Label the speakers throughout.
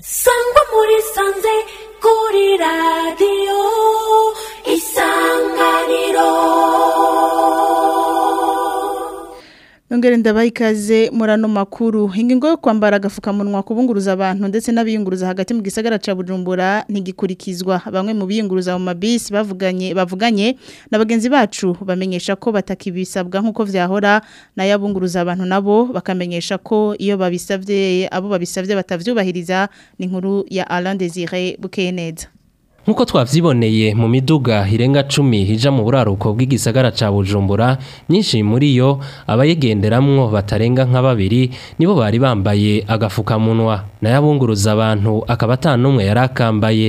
Speaker 1: Sangwa
Speaker 2: muri sanze kuri radio isanganiro
Speaker 1: yongere ndabaha ikaze muri makuru ingingo yo kwambara agapfukamunwa kubunguruza abantu ndetse n'abiyunguruza hagati mu gisagara cya bujumbura ntigikurikizwa bamwe mu biyunguruza mu mabisi bavuganye bavuganye na bagenzi bacu bamenyesha ko batakibisabwa nk'uko byahora nayo abunguruza abantu nabo bakamenyesha ko iyo babisabye abo babisabye batabyubahiriza ni inkuru ya Alain Désiré Bukeneza
Speaker 3: nk'uko twabyiboneye mu miduga irenga cumi ija mu buraruko bw'igisagara ca bujumbura nyinshi muri yo abayigenderamwo batarenga nka babiri nibo bari bambaye agafukamunwa nayo abunguruza abantu akaba
Speaker 4: ata n'umwe yari akambaye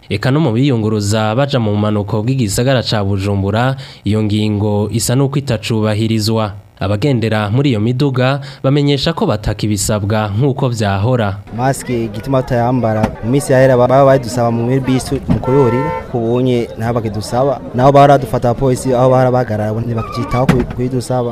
Speaker 3: eka no mu biyunguruza baca mu bumanuko bw'igisagara ca bujumbura iyo ngingo isa n'uko itacubahirizwa abagendera muri iyo miduga bamenyesha ko bataka ibisabwa nk'uko byahora
Speaker 5: masike igituma tutayambara mu minsi yahera baba badusaba mu muri bisi mu kuyorira kubonye nabo bakidusaba nabo baradufata polisi aho barabahagarara ntibakitaho kuyidusaba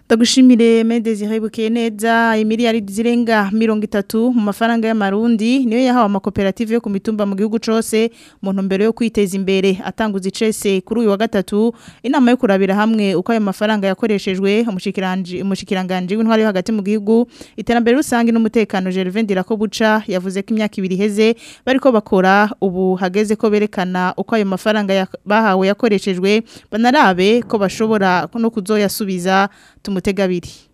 Speaker 1: Ndagushimire me Desire Bukeneza imiliyaridi zirenga mirongo itatu mu mafaranga y'amarundi niyo yahawe amakoperative yo ku mitumba mu gihugu cyose mu ntumbero yo kwiteza imbere atanguza icese kuri uyu wa gatatu inama yo kurabira hamwe uko ayo mafaranga yakoreshejwe umushyikiranganje w'intwari yo hagati mu gihugu iterambere rusange n'umutekano Gervin Dirakobuca yavuze ko imyaka ibiri iheze bariko bakora ubu hageze ko berekana uko ayo mafaranga bahawe yakoreshejwe banarabe ko bashobora no kuzoyasubiza tumu mutegarugori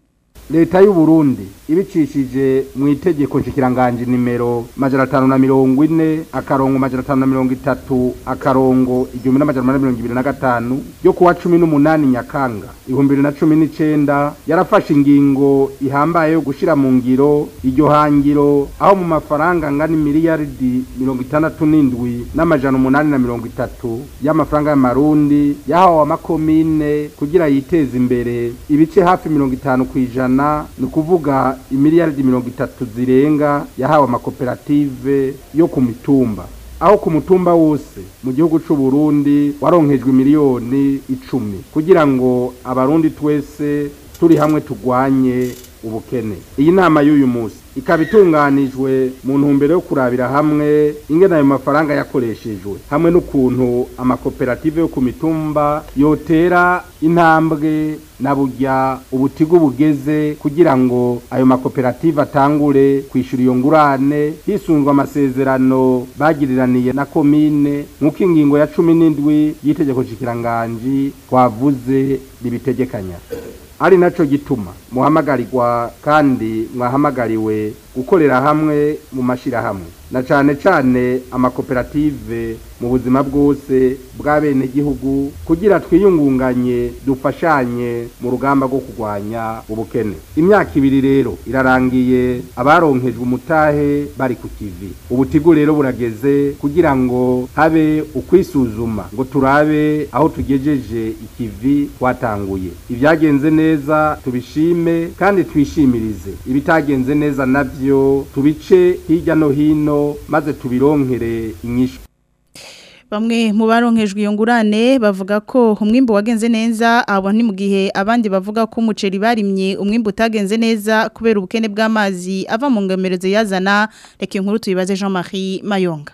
Speaker 6: leta y'u Burundi ibicishije mu itegeko nshikiranganje nimero majana atanu na mirongo ine akarongo majana atanu na mirongo itatu akarongo igihumbi n'amajana na mirongo ibiri na gatanu yo kuwa cumi n'umunani nyakanga ibihumbi bibiri na cumi n'icenda yarafashe ingingo ihambaye yo gushira mu ngiro iryo hangiro aho mu mafaranga angana imiliyaridi mirongo itandatu n'indwi n'amajana umunani na mirongo itatu y'amafaranga y'amarundi yahawe amakomine kugira yiteze imbere ibice hafi mirongo itanu ku ijana imana ni ukuvuga imiliyaridi mirongo itatu zirenga yahawe amakoperative yo ku mitumba aho ku mutumba wose mu gihugu cy'u Burundi waronkejwe miliyoni icumi kugira ngo abarundi twese turi hamwe turwanye ubukene iyi nama y'uyu munsi ikaba itunganijwe mu ntumbero yo kurabira hamwe ingene ayo mafaranga yakoreshejwe hamwe n'ukuntu amakoperative yo ku mitumba yotera intambwe na burya ubutigo bugeze kugira ngo ayo makoperative atangure kwishyura iyo ngurane hisunzwe amasezerano bagiriraniye na komine nk'uko ingingo ya cumi n'indwi y'itegeko nshikiranganji twavuze ribitegekanya ari nacyo gituma muhamagarirwa kandi mwahamagariwe gukorera hamwe mu mashyirahamwe na cyane cyane amakoperative mu buzima bwose bw'abenegihugu kugira twiyungunganye dufashanye mu rugamba rwo kurwanya ubukene imyaka ibiri rero irarangiye abaronkejwe umutahe bari ku kivi ubutigu rero burageze kugira ngo habe ukwisuzuma ngo turabe aho tugejeje ikivi twatanguye ibyagenze neza tubishime dushime kandi twishimirize ibitagenze neza nabyo tubice hirya no hino maze tubironkere inyishu
Speaker 1: bamwe mu baronkejwe iyo ngurane bavuga ko umwimbu wagenze neza abo ni mu gihe abandi bavuga ko umuceri barimye umwimbo utagenze neza kubera ubukene bw'amazi ava mu ngomero ziyazana reka inkuru tuyibaze
Speaker 7: Jean Marie Mayonga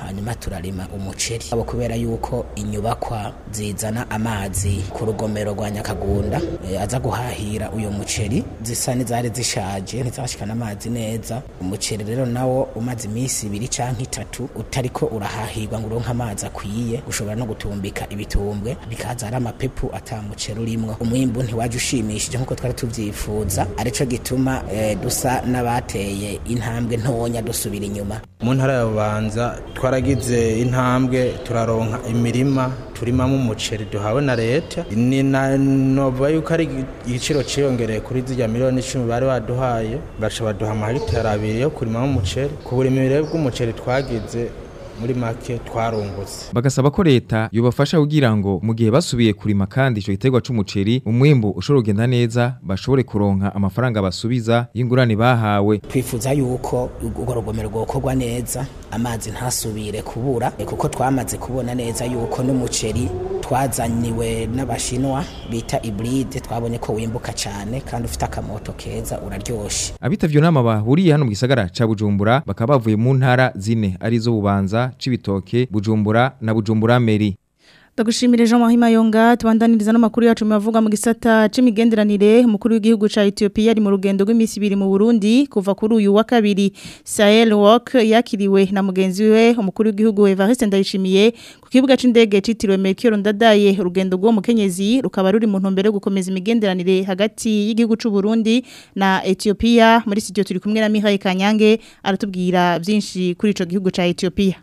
Speaker 7: hanyuma turarima umuceri abo kubera yuko inyubakwa zizana amazi ku rugomero rwa nyakagunda eh, aza guhahira uyu muceri zisa n'izari zishaje ntizashikana amazi neza umuceri rero nawo umaze iminsi ibiri cyangwa itatu utariko urahahirwa ngo uronke amazi akwiye ushobora no gutumbika ibitumbwe bikaza ari amapepu atamuceri urimwo umwimbu ntiwaje ushimishije nk'uko twari tuvyifuza arico gituma eh, dusa n'abateye intambwe ntonya dusubira inyuma
Speaker 8: mu ntara ya bubanza twaragize intambwe turaronka imirima turimamo umuceri duhawe na leta leta ni novuga yuko ari igiciro cyiyongereye kuri zirya miliyoni icumi bari baduhaye baca baduha amahegitari abiri yo kurimamo umuceri ku buri mirire bw'umuceri twagize muri make twarungutse
Speaker 9: bagasaba ko leta yubafasha kugira ngo mu gihe basubiye kurima kandi icyo giterwa cy’umuceri umwimbu ushobora kugenda neza bashobore kuronka amafaranga basubiza y'ingurane bahawe
Speaker 7: twifuza yuko urwo rugomero rwokorwa neza amazi ntasubire kubura kuko twamaze kubona neza yuko n'umuceri twazaniwe n'abashinwa bita ibride twabonye ko wimbuka cyane kandi ufite akamoto keza uraryoshe
Speaker 9: abitavyo nama bahuriye hano mu gisagara ca Bujumbura bakaba bavuye mu ntara zine arizo bubanza gisagara c'ibitoke Bujumbura na Bujumbura Meri
Speaker 1: Ndagushimire Jean Marie Mayonga tubandaniriza n'amakuru yacu muvuga mu gisata c'imigenderanire mukuru w'igihugu ca Ethiopia ari mu rugendo rw'imisi ibiri mu Burundi kuva kuri uyu wa kabiri Sahel Walk yakiriwe na mugenzi we umukuru w'igihugu Evariste Ndayishimiye ku kibuga c'indege citiriwe Melchior Ndadaye urugendo rwo mu Kenyezi rukaba ruri mu yo gukomeza imigenderanire hagati y'igihugu c'u Burundi na Ethiopia muri studio turi kumwe na Mihai Kanyange aratubwira byinshi kuri ico gihugu ca Ethiopia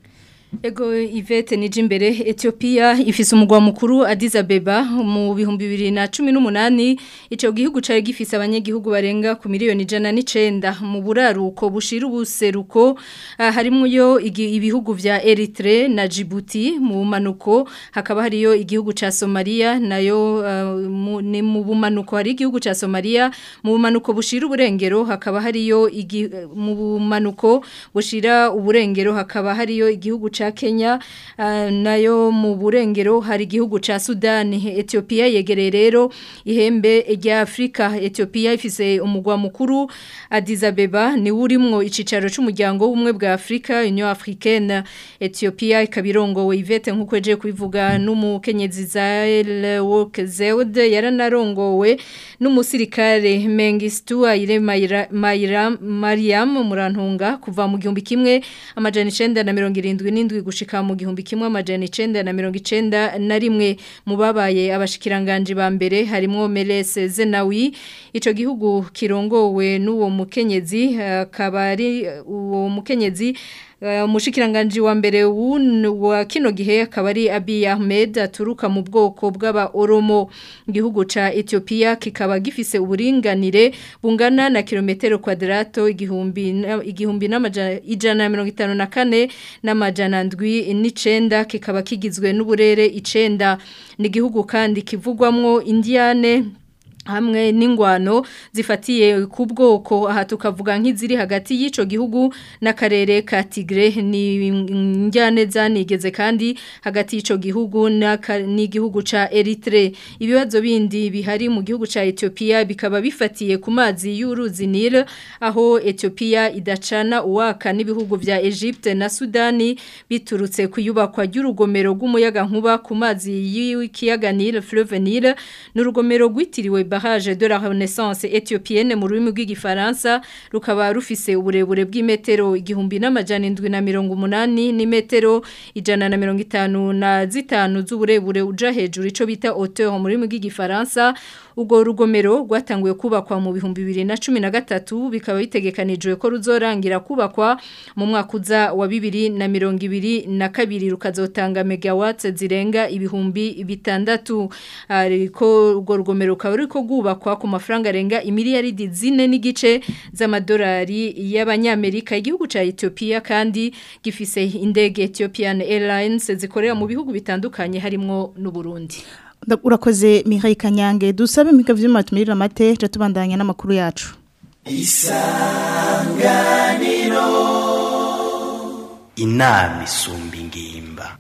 Speaker 10: Ego Yvette nije Ethiopia ifise umugwa mukuru Addis Abeba mu bihumbi bibiri na cumi 2018 icyo gihugu cari gifise abanyegihugu barenga ku miliyoni 109 mu buraruko bushira ubuseruko ah, harimo yo ibihugu bya Eritre na Djibouti mu bumanuko hakaba hariyo igihugu cya Somalia nayo ah, mu, ni mu bumanuko hari igihugu cya Somalia mu bumanuko bushira uburengero hakaba hariyo mu bumanuko bushira uburengero hakaba hariyo igihugu cya Kenya eh, nayo mu burengero hari igihugu cya Sudani Ethiopia yegereye rero ihembe rya Afrika Ethiopia ifise umugwa mukuru Addis Abeba ni urimo icicaro cy'umuryango w'umwe bwa Afrika Union Africaine Ethiopia ikabirongowe Yvette nkuko je kubivuga n'umukenyezi Zael Wokezeld yaranarongowe n'umusirikare Mengistu Ayire Mayra, Mariam Murantunga kuva mu gihumbi kimwe 1970 na mirongo 1970 zirindwi gushika mu gihumbi kimwe amajana 991 na rimwe mu babaye abashikiranganji ba mbere harimo Melese Zenawi ico gihugu kirongowe n'uwo mukenyezi akaba ari uwo mukenyezi Eh, umushikiranganji wa mbere wa kino gihe akaba ari Abiy Ahmed aturuka mu bwoko bw'aba Oromo igihugu ca Ethiopia kikaba gifise uburinganire bungana na kilometero kwadrato igihumbi igihumbi n'amajana 154 n'amajana ndwi n'icenda kikaba kigizwe n'uburere icenda ni igihugu kandi kivugwamo Indiane hamwe n'ingwano zifatiye ku bwoko aha tukavuga nk'iziri hagati y'ico gihugu n'akarere ka Tigre ni njyane zanigeze kandi hagati y'ico gihugu n'igihugu ca Eritrea ibibazo bindi bihari mu gihugu ca Ethiopia bikaba bifatiye ku mazi y'uruzi Nile aho Ethiopia idacana uwaka n'ibihugu vya Egypte na Sudani biturutse kuyubakwa ry'urugomero rw'umuyaga nkuba ku mazi y'ikiyaga Nile Fleuve Nile n'urugomero rwitiriwe barrage de la Renaissance éthiopienne mu rurimi rw'igifaransa rukaba rufise uburebure bw'imetero igihumbi n'amajana indwi na mirongo umunani n'imetero ijana na mirongo itanu na zitanu z'uburebure uja hejuru ico bita hauteur mu rurimi rw'igifaransa ubwo rugomero rwatanguye kubakwa mu bihumbi bibiri na cumi na gatatu bikaba bitegekanijwe ko ruzorangira kubakwa mu mwaka uza wa bibiri na mirongo ibiri na kabiri rukazotanga megawatts zirenga ibihumbi bitandatu ariko ah, urwo rugomero rukaba ruri rwubakwa ku mafaranga arenga imiliyaridi zine n'igice z'amadolari y'abanyamerika igihugu cya etiyopiya kandi gifise indege etiyopiyan airlines zikorera mu bihugu bitandukanye harimo n'uburundi
Speaker 1: urakoze mihaye kanyange dusabe imigabo by'amatumirire amate tubandanya n'amakuru yacu
Speaker 11: isanganiro inama isumba ingimba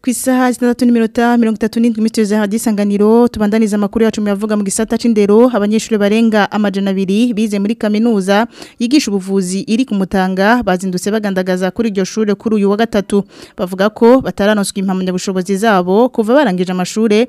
Speaker 1: ku isaha zitandatu n'iminota mirongo itatu n'indwi mitwe za radiyo tubandaniza amakuru yacu muyavuga mu gisata cy'indero abanyeshuri barenga amajana abiri bize muri kaminuza yigisha ubuvuzi iri ku mutanga bazindutse bagandagaza kuri iryo shuri kuri uyu wa gatatu bavuga ko bataranoswa impamyabushobozi zabo kuva barangije
Speaker 12: amashuri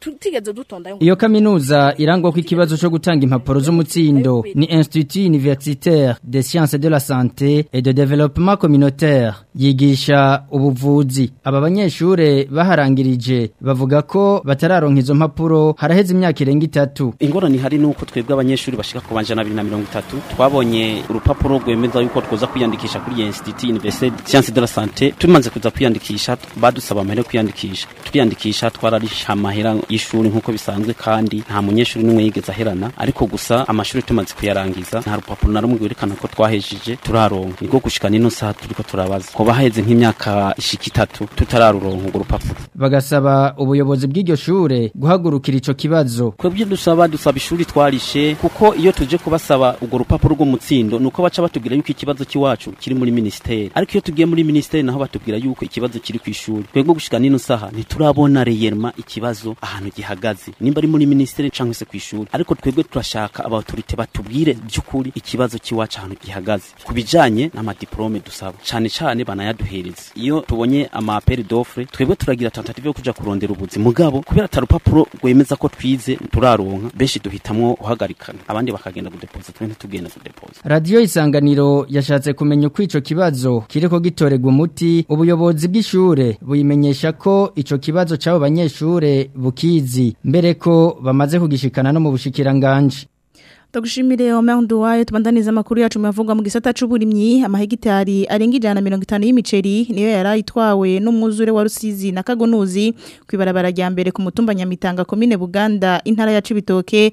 Speaker 12: tutigeze dutonda
Speaker 13: iyo kaminuza irangwa ko ikibazo cyo gutanga impapuro z'umutsindo ni Institut Universitaire des Sciences de la Santé et de Développement Communautaire yigisha ubuvuzi aba banyeshuri baharangirije bavuga ko batararonka izo mpapuro haraheze imyaka irenga itatu
Speaker 14: ingorane hari nuko twebwe abanyeshuri bashika ku banja na 2030 twabonye urupapuro rwemeza yuko twoza kwiyandikisha kuri Institut Universitaire Sciences de la Santé tumaze kuza kwiyandikisha badusaba amahera kwiyandikisha twiyandikisha twararisha amahera y'ishuri nkuko bisanzwe kandi nta munyeshuri n'umwe yigeze aherana ariko gusa amashuri tumaze kuyarangiza nta rupapuro na rumwe rwerekana ko twahejeje turaronka niko gushika n'ino saha turiko turabaza kuba baheze nk'imyaka ishika itatu tutararuronka urwo rupapuro
Speaker 13: bagasaba ubuyobozi bw'iryo shure guhagurukira icyo kibazo
Speaker 14: kwebye dusaba dusaba ishuri twarishe kuko iyo tuje kubasaba urwo rupapuro uwo mutsindo ni uko baca batubwira yuko ikibazo cy'iwacu kiri muri minisiteri ariko iyo tugiye muri minisiteri naho batubwira yuko ikibazo kiri ku ishuri twebwe gushika nino saha ntiturabona reyerma ikibazo ahantu gihagaze nimba ari muri minisiteri cyangwa se ku ishuri ariko twebwe turashaka abatorite batubwire by'ukuri ikibazo cy'iwacu ahantu gihagaze ku bijanye n'amadiplome dusaba cyane cyane banayaduhereze iyo tubonye amaperi d'offre twebwe turagira tentative yo kujya kurondera ubuzi mugabo kubera atarupapuro rwemeza ko twize turaronka benshi duhitamo uhagarikana abandi bakagenda kudepoza twe ntitugenda kudepoza
Speaker 13: deposi radiyo isanganiro yashatse kumenya uko icyo kibazo kiriko gitorerwa umuti ubuyobozi bw'ishure buyimenyesha ko icyo kibazo cy'abo banyeshure bukizi mbere ko bamaze kugishikana no mu bushikiranganje
Speaker 1: Tugushimire Omer Nduwayo tubandaniza amakuru yacu mavugwa mu gisata c'uburimyi amahegitari arenga ijana mirongo itanu y'imiceri niyo itwawe n'umwuzure wa Rusizi na Kagonuzi kwibarabara rya mbere ku mutumba Nyamitanga komine Buganda intara ya Cibitoke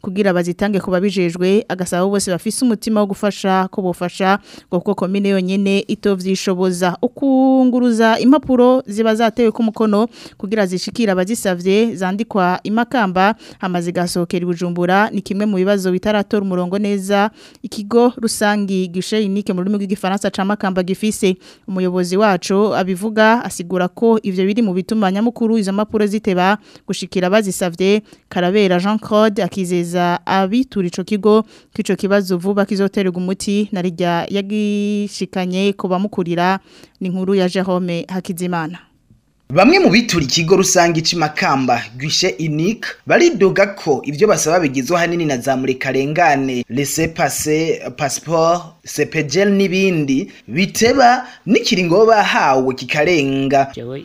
Speaker 1: kugira bazitange ku babijejwe agasaba bose bafise umutima wo gufasha ko bofasha ngo kuko komine yonyene itovyishoboza ukunguruza impapuro ziba zatewe ku mukono kugira zishikira abazisavye zandikwa imakamba hamaze gasokera ibujumbura ni kimwe mu bibazo bitaratora umurongo neza ikigo rusangi gishe inike mu rurimi rw'igifaransa ca makamba gifise umuyobozi wacu abivuga asigura ko ibyo biri mu bituma nyamukuru izo mpapuro ziteba gushikira abazisavye karabera Jean Claude akizeza abitura ico kigo kico kibazo vuba kizoterwa umuti narijya yagishikanye ko bamukurira ni nkuru ya Jerome Hakizimana
Speaker 15: bamwe mu bituriye ikigo rusange ica imakamba gwishe inika baridoga ko ibyo basaba bigizwe ahanini na za murikarengane rese pase pasiporo sepejeri n'ibindi biteba n'ikiringo bahawe kikarenga
Speaker 16: yewe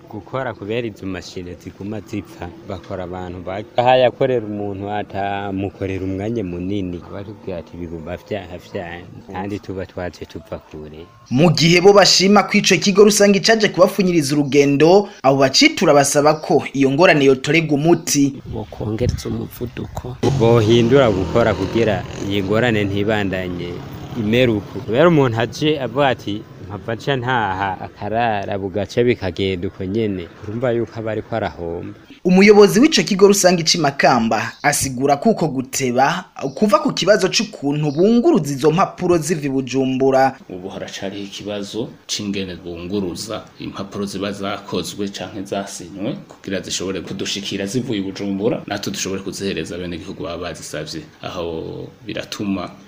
Speaker 16: gukora kubera izo mashini ziguma zipfa bakora abantu aha yakorera umuntu atamukorera umwanya munini batubwira ati biguma vyaha vyaha kandi tuba twaje tuva kure
Speaker 15: mu gihe bo bashima ko ico kigo rusange caje kubafunyiriza urugendo abo bacitura basaba ko iyo ngorane yotorerwa umuti
Speaker 17: wo umuvuduko
Speaker 16: bohindura gukora kugira iyi ngorane ntibandanye imeruku rero umuntu aje avuga ati mpava nca ntaha akarara bugaca bikagenda uko nyene urumva yuko aba ariko arahomba
Speaker 15: umuyobozi w'ico kigo rusange icimakamba asigura kuko guteba kuva ku kibazo cy’ukuntu bunguruza izo mpapuro ziva bujumbura
Speaker 18: ubu haracariho ikibazo c'ingene bunguruza impapuro ziba zakozwe canke zasinywe kugira zishobore kudushikira zivuye bujumbura natwe dushobore kuzihereza bene gihugu baba bazisavye aho biratuma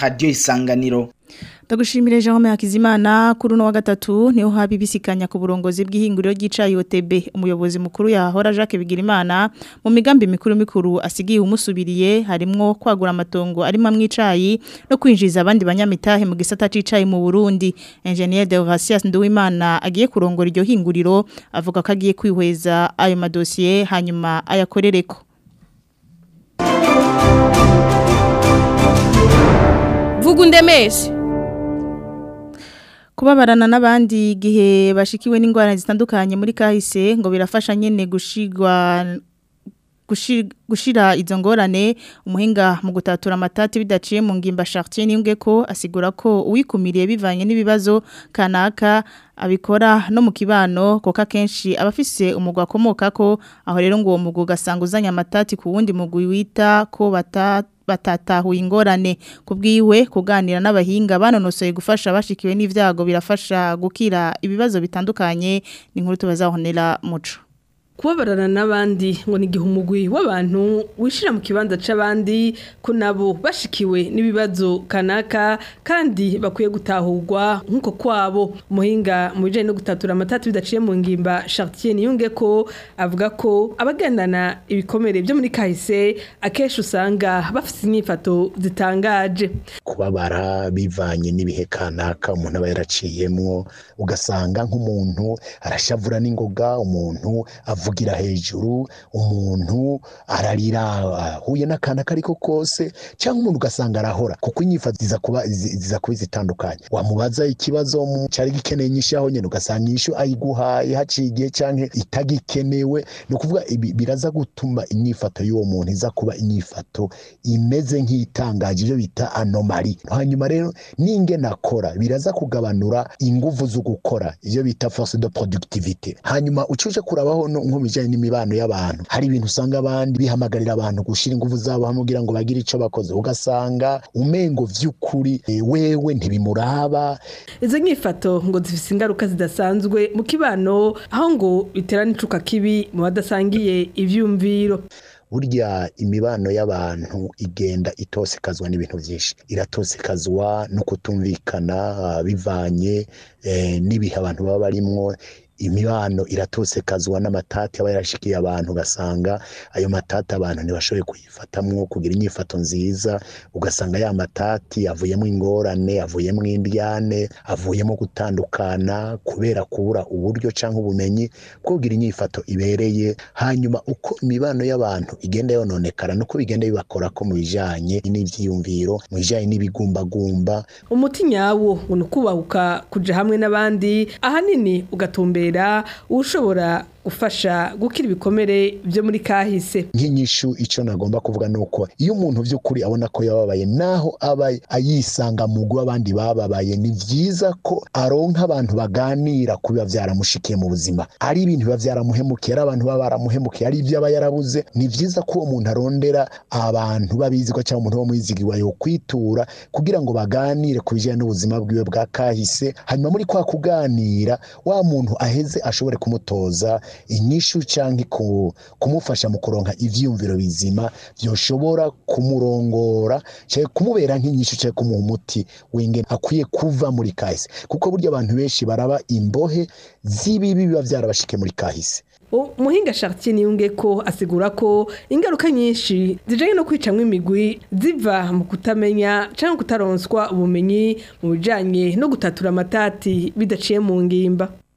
Speaker 15: radiyo isanganiro
Speaker 1: Ndagushimire Jean Hakizimana kuri uno wa gatatu niho haba ibisikanya ku burongozi bw'ihinguriro ry'icayi OTB umuyobozi mukuru yahora Jacques Bigirimana mu migambi mikuru mikuru asigiye umusubiriye harimo kwagura amatongo arimo mwicayi no kwinjiza abandi banyamitahe mu gisata c'icayi mu Burundi Engineer Deogratias Nduwimana agiye kurongora iryo hinguriro avuga ko agiye kwihweza ayo madosiye hanyuma ayakorereko
Speaker 19: Vugundemeshi
Speaker 1: kubabarana n'abandi igihe bashikiwe n'indwara zitandukanye muri kahise ngo birafasha nyine gushigwa gushira izo ngorane umuhinga mu gutatura amatati bidaciye mu ngimba chartier n'imbwe ko asigura ko uwikumiriye bivanye n'ibibazo kanaka abikora no mu kibano kuko akenshi abafise afise umugwa akomoka ko aho rero ngo uwo mugwi ugasanga uzanye amatati ku wundi mugwi wita ko batatu batatahuye ingorane kubwiwe kuganira n'abahinga banonosoye gufasha bashikiwe n’ibyago birafasha gukira ibibazo bitandukanye ni nkuru tubazahonera muco
Speaker 19: kubabarana n'abandi ngo ni igihe umugwi w'abantu wishira mu kibanza c'abandi ko nabo bashikiwe n'ibibazo kanaka kandi bakwiye gutahurwa nk'uko kwabo umuhinga mu bijanye no gutatura amatatu bidaciye mu ngimba Chartier Niyunge ko avuga ko abagendana ibikomere byo muri kahise akeshi usanga bafite imyifato zitangaje
Speaker 20: kubabara bivanye n'ibihe kanaka umuntu aba yaraciyemwo ugasanga nk'umuntu arashavura n'ingoga umuntu avuga avugira hejuru umuntu ararira ahuye n'akantu kari ko kose cyangwa umuntu ugasanga arahora kuko inyifato ziza kuba zitandukanye wamubaza ikibazo cyari gikeneye inyishyu aho nyine ugasanga inyishyu ayiguhaye haciye igihe cyangwa itagikenewe ni ukuvuga biraza gutuma inyifato y'uwo muntu iza kuba inyifato imeze nk'itangaje ibyo bita anomali hanyuma rero ninge nakora biraza kugabanura ingufu zo gukora ibyo bita force de productivité hanyuma ucuje kurabaho nko mu bijyanye n'imibano y'abantu hari ibintu usanga abandi bihamagarira abantu gushyira ingufu zabo hamwe kugira ngo bagire icyo bakoze ugasanga umengo by'ukuri eh, wewe ntibimuraba
Speaker 19: izo nyifato ngo zifite ingaruka zidasanzwe mu kibano aho ngo biterane icuka kibi mu badasangiye ibyumviro
Speaker 20: burya imibano y'abantu igenda itosekazwa n'ibintu byinshi iratosekazwa no kutumvikana ah, bivanye eh, n'ibihe abantu baba barimwo imibano iratosekazwa n'amatati aba yarashikiye abantu ugasanga ayo matati abantu ntibashoboye kuyifatamo kugira inyifato nziza ugasanga ya matati avuyemo ingorane avuyemo indyane avuyemo gutandukana kubera kubura uburyo cyangwa ubumenyi kugira inyifato ibereye hanyuma uko imibano y'abantu igenda yononekara nuko bigenda bibakora ko mu bijyanye n'ibyiyumviro mu bijyanye n'ibigumbagumba
Speaker 19: umuti nyawo ni ukubahuka kujya hamwe n'abandi ahanini ugatumbera kwikorera ushobora ufasha gukira ibikomere byo muri kahise
Speaker 20: nk'inyishu icyo nagomba kuvuga ni uko iyo umuntu by'ukuri abona ko yababaye naho aba ayisanga mu guha abandi bababaye ni byiza ko aronka abantu baganira ku biba byaramushikiye mu buzima ari ibintu biba byaramuhemukiye ari abantu baba baramuhemukiye ari ibyo aba yarabuze ni byiza ko uwo muntu arondera abantu babizigwa cyangwa umuntu wo mwizigirwa kwitura kugira ngo baganire ku bijyanye n'ubuzima bwiwe bwa kahise hanyuma muri kwa kuganira wa muntu aheze ashobore kumutoza inyishu cyangwa kumufasha mu kuronka ibyiyumviro bizima byoshobora kumurongora cyangwa kumubera nk'inyishu cyangwa kumuha umuti w'ingene akwiye kuva muri kahise kuko burya abantu benshi baraba imbohe z'ibibi biba byarabashike muri kahise
Speaker 19: umuhinga Chartier niyunge ko asigura ko ingaruka nyinshi zijanye no kwicamwa imigwi ziva mu kutamenya cyangwa kutaronswa ubumenyi mu bijyanye no gutatura amatati bidaciye mu ngimba